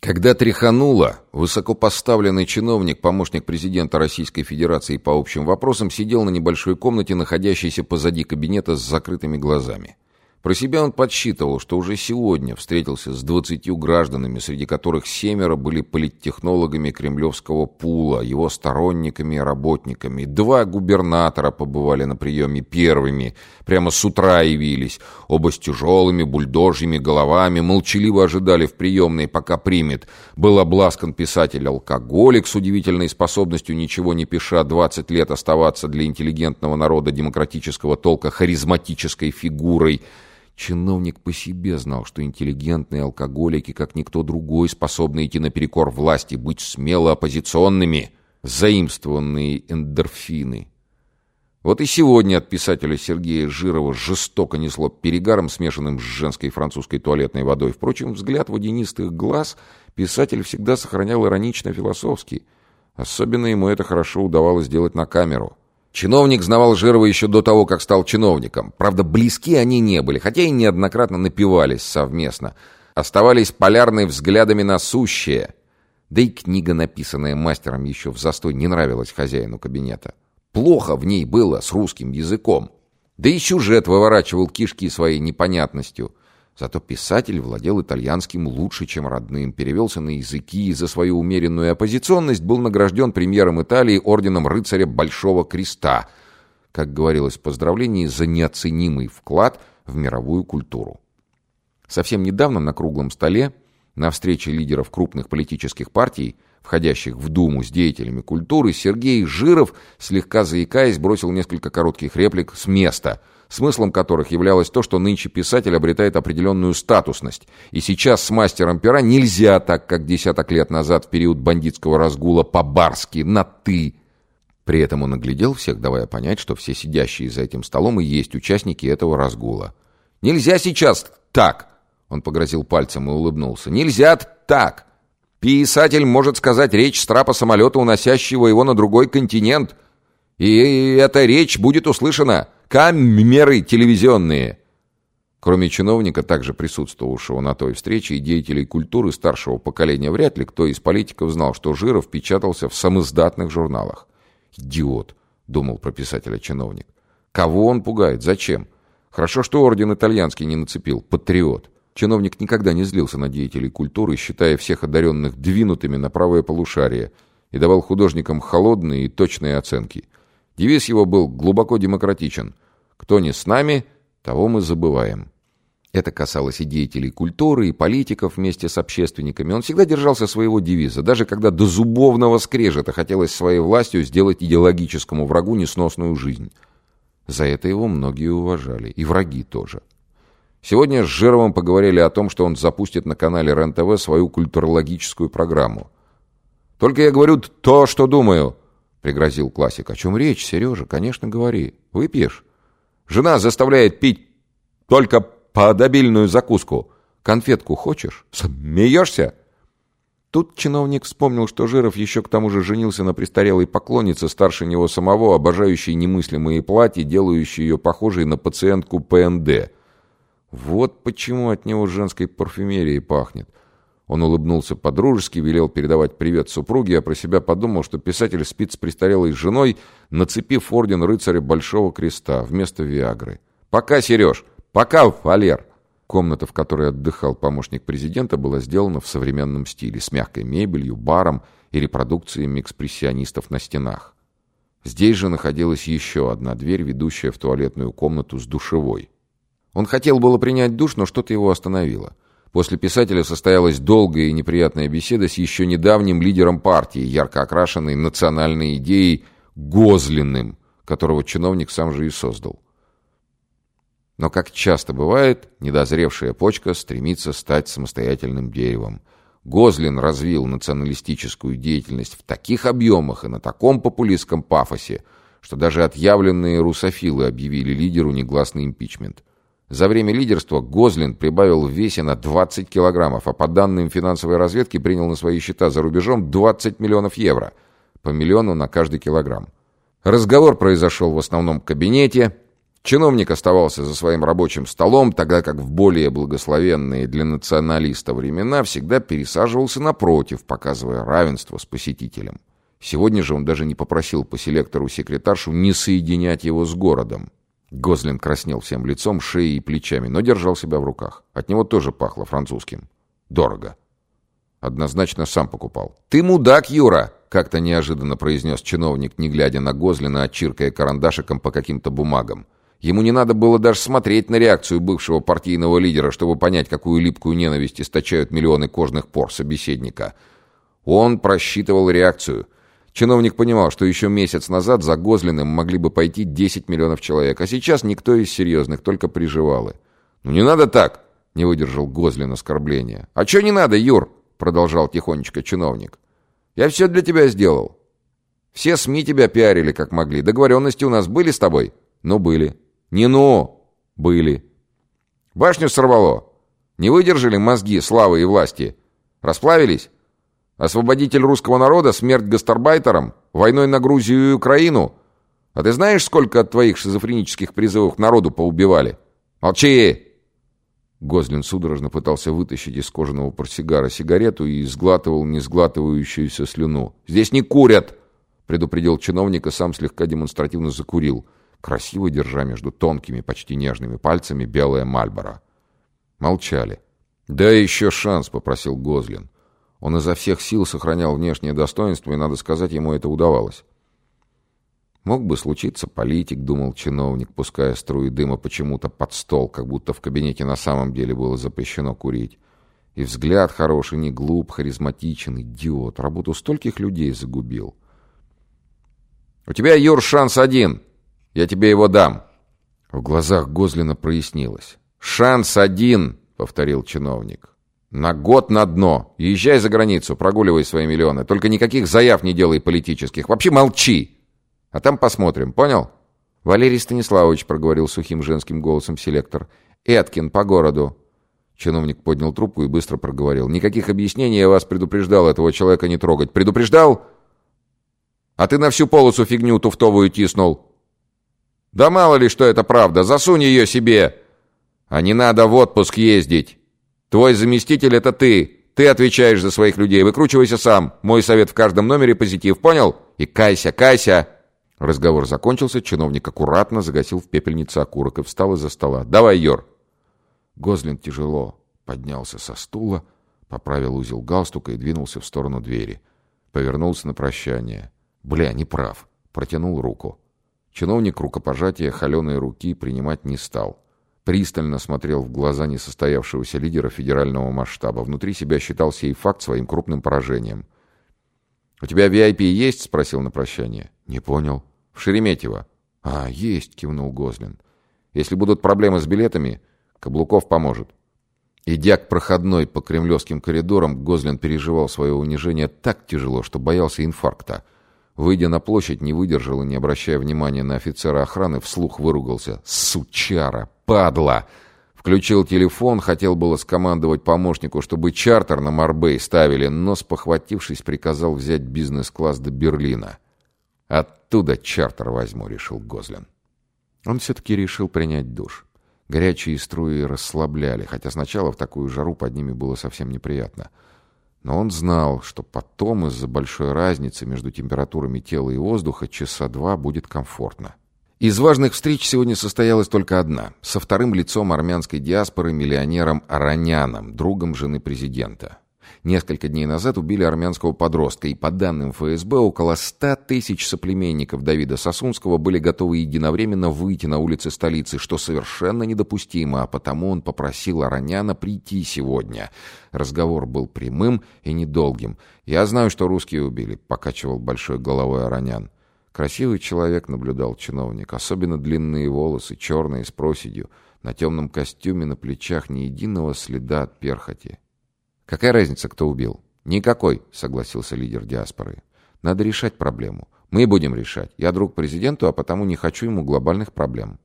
Когда тряхануло, высокопоставленный чиновник, помощник президента Российской Федерации по общим вопросам, сидел на небольшой комнате, находящейся позади кабинета с закрытыми глазами. Про себя он подсчитывал, что уже сегодня встретился с двадцатью гражданами, среди которых семеро были политтехнологами кремлевского пула, его сторонниками и работниками. Два губернатора побывали на приеме первыми, прямо с утра явились. Оба с тяжелыми бульдожьими головами, молчаливо ожидали в приемной, пока примет. Был обласкан писатель-алкоголик с удивительной способностью, ничего не пиша, 20 лет оставаться для интеллигентного народа демократического толка харизматической фигурой – Чиновник по себе знал, что интеллигентные алкоголики, как никто другой, способны идти наперекор власти, быть смело оппозиционными, заимствованные эндорфины. Вот и сегодня от писателя Сергея Жирова жестоко несло перегаром, смешанным с женской французской туалетной водой. Впрочем, взгляд водянистых глаз писатель всегда сохранял иронично-философский. Особенно ему это хорошо удавалось делать на камеру. Чиновник знавал Жирова еще до того, как стал чиновником. Правда, близки они не были, хотя и неоднократно напивались совместно. Оставались полярные взглядами на сущее. Да и книга, написанная мастером еще в застой, не нравилась хозяину кабинета. Плохо в ней было с русским языком. Да и сюжет выворачивал кишки своей непонятностью. Зато писатель владел итальянским лучше, чем родным, перевелся на языки и за свою умеренную оппозиционность был награжден премьером Италии орденом рыцаря Большого Креста, как говорилось в поздравлении, за неоценимый вклад в мировую культуру. Совсем недавно на круглом столе, на встрече лидеров крупных политических партий, входящих в Думу с деятелями культуры, Сергей Жиров, слегка заикаясь, бросил несколько коротких реплик с места – смыслом которых являлось то, что нынче писатель обретает определенную статусность. И сейчас с мастером пера нельзя так, как десяток лет назад в период бандитского разгула по-барски, на «ты». При этом он оглядел всех, давая понять, что все сидящие за этим столом и есть участники этого разгула. «Нельзя сейчас так!» Он погрозил пальцем и улыбнулся. «Нельзя так! Писатель может сказать речь с трапа самолета, уносящего его на другой континент, и эта речь будет услышана камеры телевизионные!» Кроме чиновника, также присутствовавшего на той встрече, и деятелей культуры старшего поколения, вряд ли кто из политиков знал, что Жиров печатался в самоздатных журналах. «Идиот!» — думал про писателя чиновник. «Кого он пугает? Зачем? Хорошо, что орден итальянский не нацепил. Патриот!» Чиновник никогда не злился на деятелей культуры, считая всех одаренных двинутыми на правое полушарие, и давал художникам холодные и точные оценки — Девиз его был глубоко демократичен. «Кто не с нами, того мы забываем». Это касалось и деятелей культуры, и политиков вместе с общественниками. Он всегда держался своего девиза, даже когда до зубовного скрежета хотелось своей властью сделать идеологическому врагу несносную жизнь. За это его многие уважали, и враги тоже. Сегодня с Жировым поговорили о том, что он запустит на канале РЕН-ТВ свою культурологическую программу. «Только я говорю то, что думаю», — пригрозил классик. «О чем речь, Сережа? Конечно, говори. Выпьешь?» «Жена заставляет пить только под обильную закуску. Конфетку хочешь? Смеешься?» Тут чиновник вспомнил, что Жиров еще к тому же женился на престарелой поклоннице старше него самого, обожающей немыслимые платья, делающей ее похожей на пациентку ПНД. Вот почему от него женской парфюмерией пахнет. Он улыбнулся подружески, велел передавать привет супруге, а про себя подумал, что писатель спит с престарелой женой, нацепив орден рыцаря Большого Креста вместо Виагры. «Пока, Сереж! Пока, Валер!» Комната, в которой отдыхал помощник президента, была сделана в современном стиле, с мягкой мебелью, баром и репродукциями экспрессионистов на стенах. Здесь же находилась еще одна дверь, ведущая в туалетную комнату с душевой. Он хотел было принять душ, но что-то его остановило – После писателя состоялась долгая и неприятная беседа с еще недавним лидером партии, ярко окрашенной национальной идеей Гозлиным, которого чиновник сам же и создал. Но, как часто бывает, недозревшая почка стремится стать самостоятельным деревом. Гозлин развил националистическую деятельность в таких объемах и на таком популистском пафосе, что даже отъявленные русофилы объявили лидеру негласный импичмент. За время лидерства Гозлин прибавил в весе на 20 килограммов, а по данным финансовой разведки принял на свои счета за рубежом 20 миллионов евро, по миллиону на каждый килограмм. Разговор произошел в основном в кабинете. Чиновник оставался за своим рабочим столом, тогда как в более благословенные для националиста времена всегда пересаживался напротив, показывая равенство с посетителем. Сегодня же он даже не попросил по селектору секретаршу не соединять его с городом. Гозлин краснел всем лицом, шеей и плечами, но держал себя в руках. От него тоже пахло французским. Дорого. Однозначно сам покупал. «Ты мудак, Юра!» — как-то неожиданно произнес чиновник, не глядя на Гозлина, а чиркая карандашиком по каким-то бумагам. Ему не надо было даже смотреть на реакцию бывшего партийного лидера, чтобы понять, какую липкую ненависть источают миллионы кожных пор собеседника. Он просчитывал реакцию — Чиновник понимал, что еще месяц назад за Гозлиным могли бы пойти 10 миллионов человек, а сейчас никто из серьезных, только приживалы. «Ну не надо так!» — не выдержал Гозлин оскорбления. «А что не надо, Юр?» — продолжал тихонечко чиновник. «Я все для тебя сделал. Все СМИ тебя пиарили как могли. Договоренности у нас были с тобой?» «Ну, были». «Не ну!» «Были». «Башню сорвало. Не выдержали мозги славы и власти. Расплавились?» Освободитель русского народа, смерть гастарбайтерам, войной на Грузию и Украину. А ты знаешь, сколько от твоих шизофренических призывов народу поубивали? Молчи!» Гозлин судорожно пытался вытащить из кожаного портсигара сигарету и сглатывал несглатывающуюся слюну. «Здесь не курят!» — предупредил чиновник и сам слегка демонстративно закурил, красиво держа между тонкими, почти нежными пальцами белое мальборо. Молчали. «Дай еще шанс», — попросил Гозлин. Он изо всех сил сохранял внешнее достоинство, и, надо сказать, ему это удавалось. Мог бы случиться политик, думал чиновник, пуская струи дыма почему-то под стол, как будто в кабинете на самом деле было запрещено курить. И взгляд хороший, не глуп, харизматичен, идиот. Работу стольких людей загубил. «У тебя, Юр, шанс один. Я тебе его дам». В глазах Гозлина прояснилось. «Шанс один», — повторил чиновник. На год на дно. Езжай за границу, прогуливай свои миллионы. Только никаких заяв не делай политических. Вообще молчи. А там посмотрим, понял? Валерий Станиславович проговорил сухим женским голосом селектор. Эткин по городу. Чиновник поднял трубку и быстро проговорил. Никаких объяснений я вас предупреждал этого человека не трогать. Предупреждал? А ты на всю полосу фигню туфтовую тиснул. Да мало ли, что это правда. Засунь ее себе. А не надо в отпуск ездить. Твой заместитель — это ты. Ты отвечаешь за своих людей. Выкручивайся сам. Мой совет в каждом номере позитив. Понял? И кайся, кайся!» Разговор закончился. Чиновник аккуратно загасил в пепельнице окурок и встал из-за стола. «Давай, Йор!» Гозлин тяжело поднялся со стула, поправил узел галстука и двинулся в сторону двери. Повернулся на прощание. «Бля, не прав!» Протянул руку. Чиновник рукопожатия холеной руки принимать не стал пристально смотрел в глаза несостоявшегося лидера федерального масштаба. Внутри себя считал сей факт своим крупным поражением. «У тебя VIP есть?» — спросил на прощание. «Не понял». «В Шереметьево». «А, есть», — кивнул Гозлин. «Если будут проблемы с билетами, Каблуков поможет». Идя к проходной по кремлевским коридорам, Гозлин переживал свое унижение так тяжело, что боялся инфаркта — Выйдя на площадь, не выдержал и, не обращая внимания на офицера охраны, вслух выругался. «Сучара! Падла!» Включил телефон, хотел было скомандовать помощнику, чтобы чартер на Марбей ставили, но, спохватившись, приказал взять бизнес-класс до Берлина. «Оттуда чартер возьму», — решил Гозлин. Он все-таки решил принять душ. Горячие струи расслабляли, хотя сначала в такую жару под ними было совсем неприятно — но он знал, что потом из-за большой разницы между температурами тела и воздуха часа два будет комфортно. Из важных встреч сегодня состоялась только одна, со вторым лицом армянской диаспоры миллионером Араняном, другом жены президента. Несколько дней назад убили армянского подростка, и по данным ФСБ, около 100 тысяч соплеменников Давида Сосунского были готовы единовременно выйти на улицы столицы, что совершенно недопустимо, а потому он попросил Ароняна прийти сегодня. Разговор был прямым и недолгим. «Я знаю, что русские убили», — покачивал большой головой Аронян. Красивый человек, наблюдал чиновник, особенно длинные волосы, черные с проседью, на темном костюме на плечах ни единого следа от перхоти. Какая разница, кто убил? Никакой, согласился лидер диаспоры. Надо решать проблему. Мы будем решать. Я друг президенту, а потому не хочу ему глобальных проблем.